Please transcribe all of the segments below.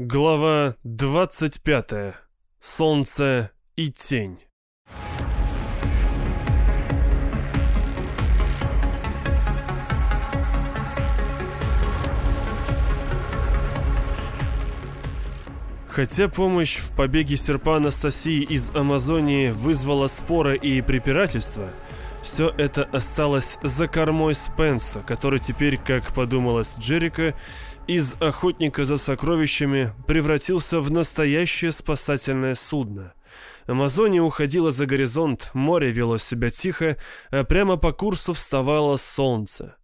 Глава 25. Солнце и тень. Хотя помощь в побеге серпа Анастасии из Амазонии вызвала споры и препирательства, все это осталось за кормой Спенса, который теперь, как подумалось Джерика, из охотника за сокровищами превратился в настоящее спасательное судно. Амазония уходила за горизонт, море вело себя тихо, а прямо по курсу вставало солнце.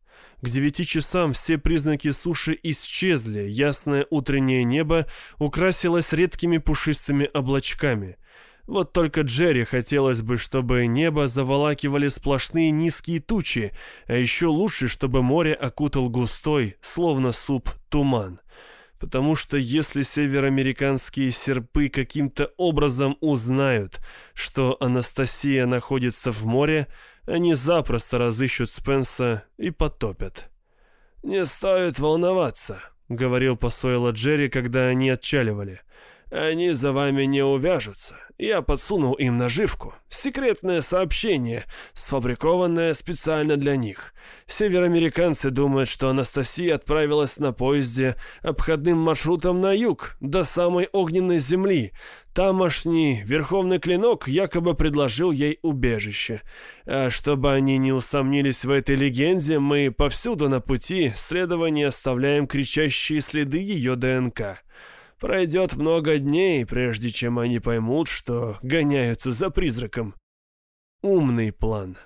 К девяти часам все признаки суши исчезли, ясное утреннее небо украсилось редкими пушистыми облачками. Вот только Джерри хотелось бы, чтобы небо заволакивали сплошные низкие тучи, а еще лучше, чтобы море окутал густой, словно суп, туман. Потому что если североамериканские серпы каким-то образом узнают, что Анастасия находится в море, они запросто разыщут Спенса и потопят. «Не стоит волноваться», — говорил посойло Джерри, когда они отчаливали. Они за вами не увяжутся. Я подсунул им наживку. Секретное сообщение, сфабрикованное специально для них. Североамериканцы думают, что Анастасия отправилась на поезде обходным маршрутом на юг, до самой огненной земли. Тамошний верховный клинок якобы предложил ей убежище. А чтобы они не усомнились в этой легенде, мы повсюду на пути следования оставляем кричащие следы ее ДНК. Пройдет много дней, прежде чем они поймут, что гоняются за призраком. Умный план.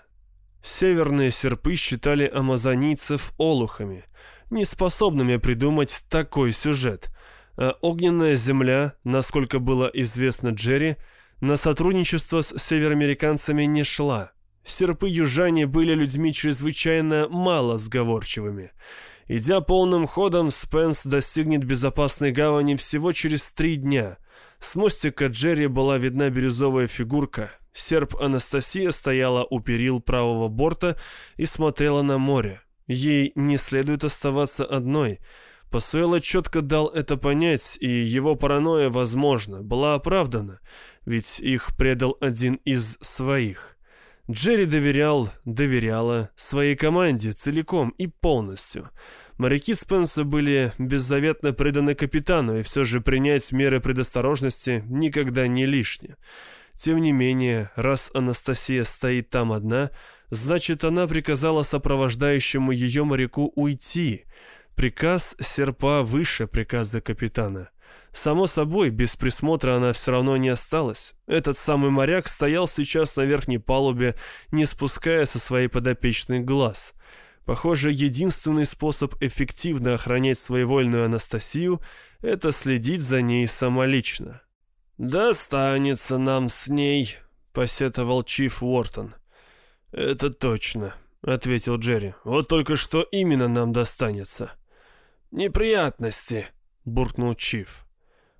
Северные серпы считали амазонийцев олухами, неспособными придумать такой сюжет. А огненная земля, насколько было известно Джерри, на сотрудничество с североамериканцами не шла. Серпы-южане были людьми чрезвычайно мало сговорчивыми. Идя полным ходом, Спенс достигнет безопасной гавани всего через три дня. С мостика Джерри была видна бирюзовая фигурка. Серп Анастасия стояла у перил правого борта и смотрела на море. Ей не следует оставаться одной. Посуэло четко дал это понять, и его паранойя, возможно, была оправдана, ведь их предал один из своих. Джерри доверял, доверяла своей команде целиком и полностью. Моряки Спенса были беззаветно преданы капитану, и все же принять меры предосторожности никогда не лишне. Тем не менее, раз Анастасия стоит там одна, значит, она приказала сопровождающему ее моряку уйти. Приказ серпа выше приказа капитана. Само собой, без присмотра она все равно не осталась. Этот самый моряк стоял сейчас на верхней палубе, не спуская со своей подопечной глаз. Похоже, единственный способ эффективно охранять своевольную Анастасию — это следить за ней самолично. «Достанется нам с ней», — посетовал Чиф Уортон. «Это точно», — ответил Джерри. «Вот только что именно нам достанется». «Неприятности», — буркнул Чиф.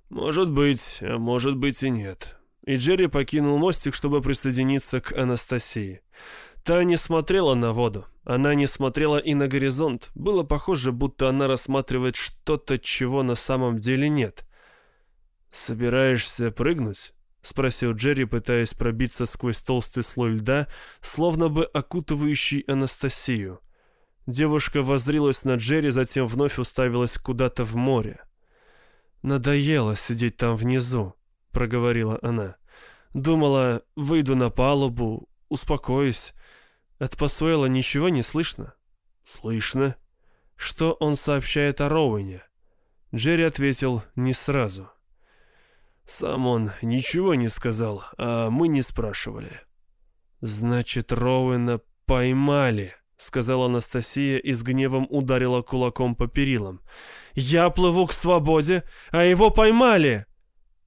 «Может быть, а может быть и нет». И Джерри покинул мостик, чтобы присоединиться к Анастасии. Та не смотрела на воду, она не смотрела и на горизонт. Было похоже, будто она рассматривает что-то, чего на самом деле нет. «Собираешься прыгнуть?» — спросил Джерри, пытаясь пробиться сквозь толстый слой льда, словно бы окутывающий Анастасию. Девушка воззрилась на Джерри, затем вновь уставилась куда-то в море. «Надоело сидеть там внизу», — проговорила она. «Думала, выйду на палубу, успокоюсь. От Пасуэла ничего не слышно?» «Слышно». «Что он сообщает о Роуэне?» Джерри ответил не сразу. «Сам он ничего не сказал, а мы не спрашивали». «Значит, Роуэна поймали», — сказала Анастасия и с гневом ударила кулаком по перилам. Я плыву к свободе, а его поймали!»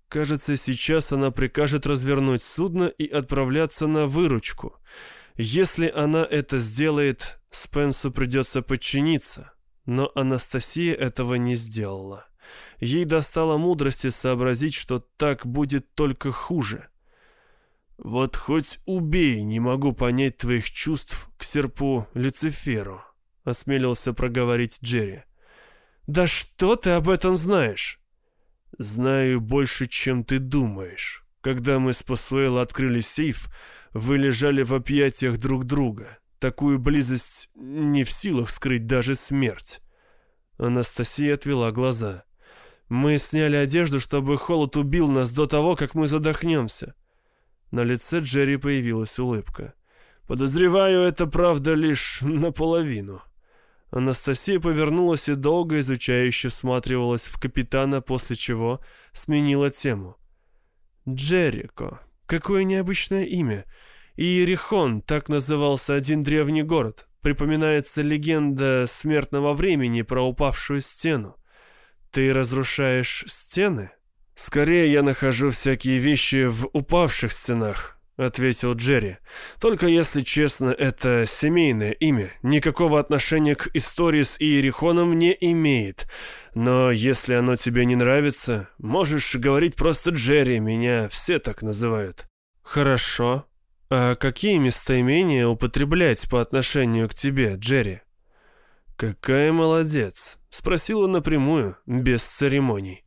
Кажется, сейчас она прикажет развернуть судно и отправляться на выручку. Если она это сделает, Спенсу придется подчиниться. Но Анастасия этого не сделала. Ей достало мудрости сообразить, что так будет только хуже. «Вот хоть убей, не могу понять твоих чувств серпу Люциферу», — осмелился проговорить Джерри. «Да что ты об этом знаешь?» «Знаю больше, чем ты думаешь. Когда мы с Пасуэло открыли сейф, вы лежали в объятиях друг друга. Такую близость не в силах скрыть даже смерть». Анастасия отвела глаза. «Мы сняли одежду, чтобы холод убил нас до того, как мы задохнемся». На лице Джерри появилась улыбка. «Подозреваю, это правда лишь наполовину». Анастасия повернулась и долго изучающе всматривалась в капитана, после чего сменила тему. «Джерико. Какое необычное имя. Иерихон, так назывался один древний город. Припоминается легенда смертного времени про упавшую стену. Ты разрушаешь стены?» «Скорее я нахожу всякие вещи в упавших стенах», — ответил Джерри. «Только если честно, это семейное имя. Никакого отношения к истории с Иерихоном не имеет. Но если оно тебе не нравится, можешь говорить просто Джерри, меня все так называют». «Хорошо. А какие местоимения употреблять по отношению к тебе, Джерри?» «Какая молодец!» — спросила напрямую, без церемоний.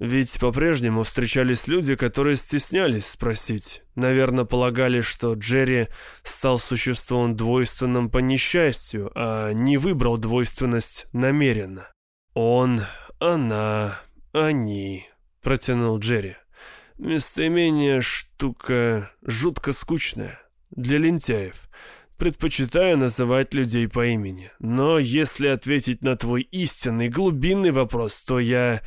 Ведь по-прежнему встречались люди, которые стеснялись спросить. Наверное, полагали, что Джерри стал существом двойственным по несчастью, а не выбрал двойственность намеренно. «Он, она, они», — протянул Джерри. «Местоимение — штука жутко скучная. Для лентяев. Предпочитаю называть людей по имени. Но если ответить на твой истинный глубинный вопрос, то я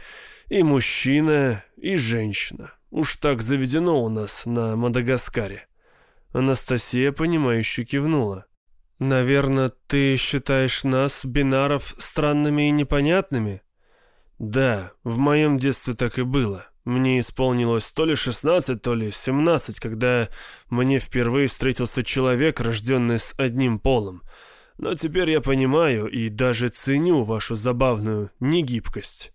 и мужчина, и женщина. Уж так заведено у нас на Мадагаскаре. Анастасия, понимающе кивнула. «Наверное, ты считаешь нас, бинаров, странными и непонятными?» «Да, в моем детстве так и было. Мне исполнилось то ли 16, то ли 17, когда мне впервые встретился человек, рожденный с одним полом. Но теперь я понимаю и даже ценю вашу забавную негибкость».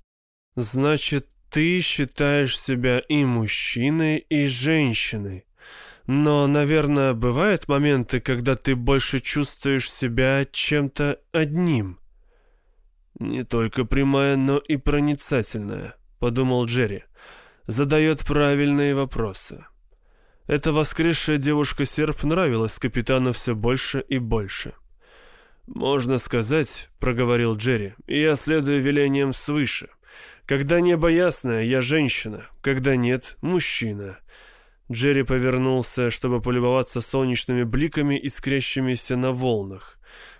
Значит, ты считаешь себя и мужчиной, и женщиной. Но, наверное, бывают моменты, когда ты больше чувствуешь себя чем-то одним. Не только прямая, но и проницательная, подумал Джерри. Задает правильные вопросы. Эта воскресшая девушка-серп нравилась капитану все больше и больше. «Можно сказать», — проговорил Джерри, — «я следую велениям свыше. Когда небо ясное, я женщина, когда нет — мужчина. Джерри повернулся, чтобы полюбоваться солнечными бликами, искрящимися на волнах.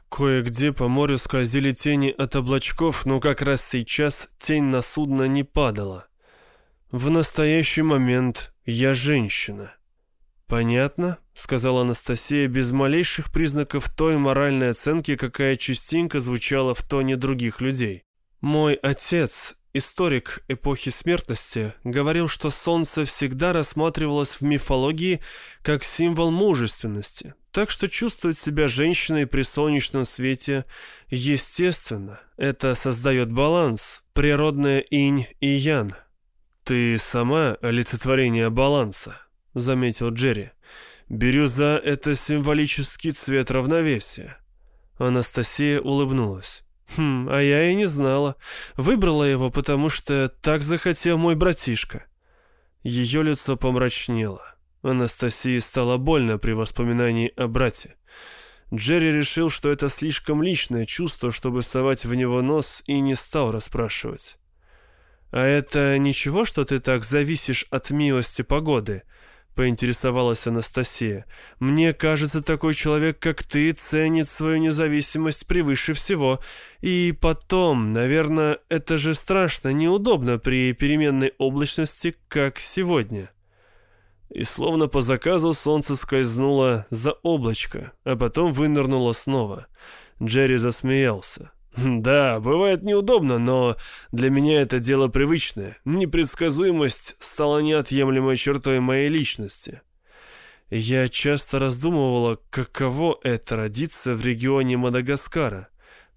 Кое-где по морю скользили тени от облачков, но как раз сейчас тень на судно не падала. В настоящий момент я женщина. «Понятно», — сказала Анастасия без малейших признаков той моральной оценки, какая частенько звучала в тоне других людей. «Мой отец Историк эпохи смертности говорил, что солнце всегда рассматривалось в мифологии как символ мужественности, так что чувствовать себя женщиной при солнечном свете естественно. Это создает баланс, природное инь и ян. «Ты сама олицетворение баланса», — заметил Джерри. «Бирюза — это символический цвет равновесия». Анастасия улыбнулась. Хм, а я и не знала. Выбрала его, потому что так захотел мой братишка. Ее лицо помрачнело. Анастасии стало больно при воспоминании о брате. Джерри решил, что это слишком личное чувство, чтобы совать в него нос, и не стал расспрашивать. «А это ничего, что ты так зависишь от милости погоды?» Поинтересовалась Анастасия. «Мне кажется, такой человек, как ты, ценит свою независимость превыше всего. И потом, наверное, это же страшно неудобно при переменной облачности, как сегодня». И словно по заказу солнце скользнуло за облачко, а потом вынырнуло снова. Джерри засмеялся. «Да, бывает неудобно, но для меня это дело привычное. Непредсказуемость стала неотъемлемой чертой моей личности». Я часто раздумывала, каково это родиться в регионе Мадагаскара,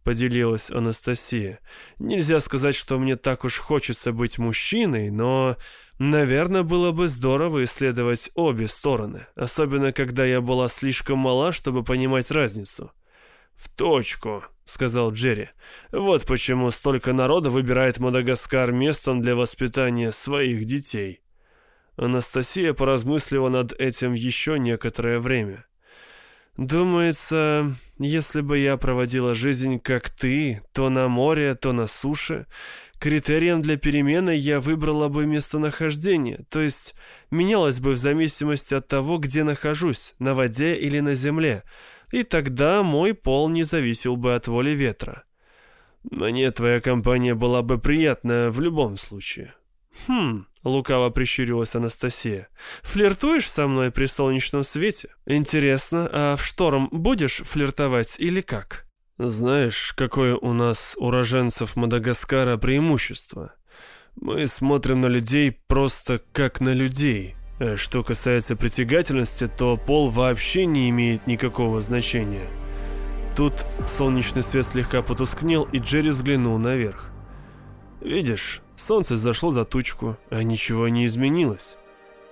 поделилась Анастасия. Нельзя сказать, что мне так уж хочется быть мужчиной, но, наверное, было бы здорово исследовать обе стороны, особенно когда я была слишком мала, чтобы понимать разницу. «В точку», — сказал Джерри. «Вот почему столько народа выбирает Мадагаскар местом для воспитания своих детей». Анастасия поразмыслила над этим еще некоторое время. «Думается, если бы я проводила жизнь как ты, то на море, то на суше, критерием для перемены я выбрала бы местонахождение, то есть менялась бы в зависимости от того, где нахожусь, на воде или на земле, и тогда мой пол не зависел бы от воли ветра. Мне твоя компания была бы приятна в любом случае». «Хм...» — лукаво прищурилась Анастасия. «Флиртуешь со мной при солнечном свете? Интересно, а в шторм будешь флиртовать или как?» «Знаешь, какое у нас, уроженцев Мадагаскара, преимущество? Мы смотрим на людей просто как на людей. А что касается притягательности, то пол вообще не имеет никакого значения». Тут солнечный свет слегка потускнел, и Джерри взглянул наверх. «Видишь, Солнце зашло за тучку, а ничего не изменилось.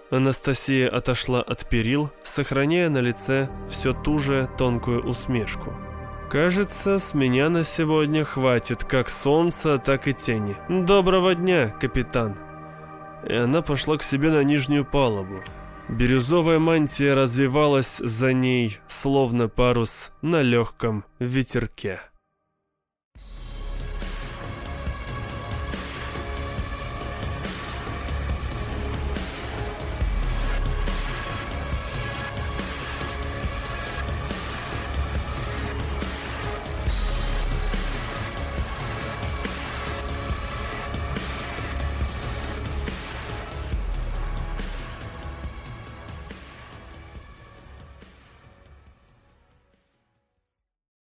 Анастасия отошла от перил, сохраняя на лице все ту же тонкую усмешку. «Кажется, с меня на сегодня хватит как солнца, так и тени. Доброго дня, капитан!» И она пошла к себе на нижнюю палубу. Бирюзовая мантия развивалась за ней, словно парус на легком ветерке.